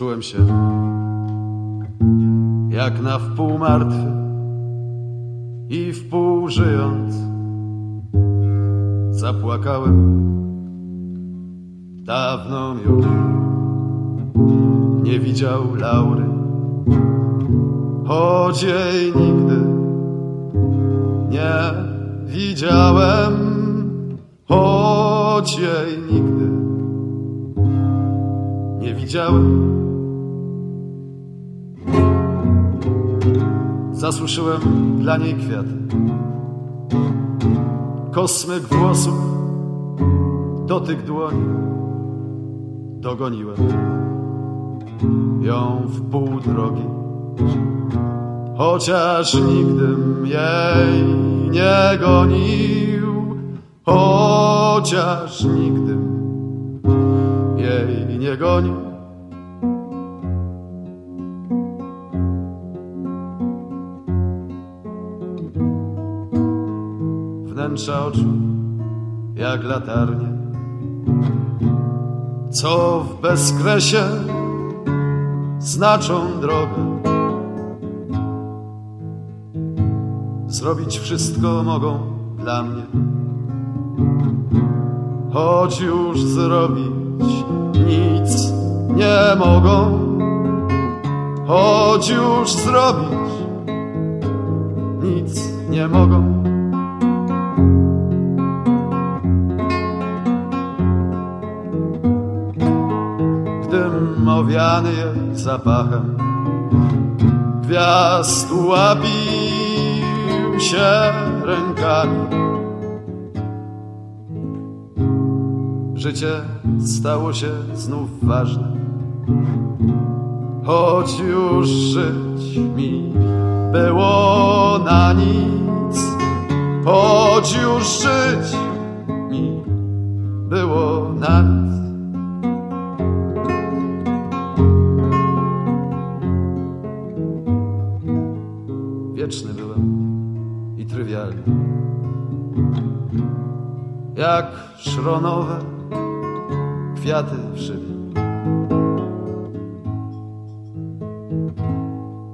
Czułem się jak na wpół martwy i wpół żyjąc. Zapłakałem dawno już. Nie widział Laury, choć jej nigdy nie widziałem, choć jej nigdy nie widziałem. Zasuszyłem dla niej kwiaty, kosmyk włosów, dotyk dłoni. Dogoniłem ją w pół drogi, chociaż nigdym jej nie gonił, chociaż nigdym jej nie gonił. Wnętrza oczu jak latarnie, co w bezkresie znaczą drogę. Zrobić wszystko mogą dla mnie, choć już zrobić nic nie mogą, choć już zrobić nic nie mogą. Gdym owiany jej zapachem gwiazd łapił się rękami. Życie stało się znów ważne, choć już żyć mi było na nic, choć już żyć mi było na nic. Wieczny byłem i trywialny, jak szronowe kwiaty w żywie.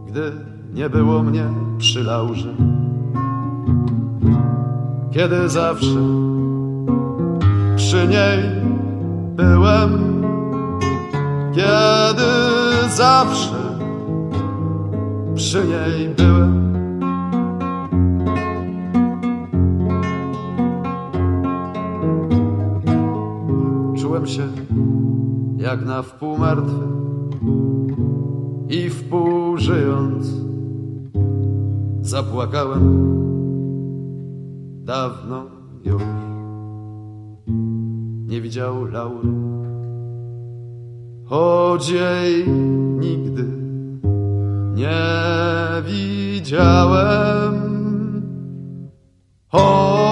Gdy nie było mnie przy laurze, kiedy zawsze przy niej byłem, kiedy zawsze przy niej byłem. Się jak na wpół martwy i wpół żyjąc. Zapłakałem dawno już. Nie widział Laury, choć jej nigdy nie widziałem. Choć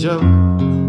Joe.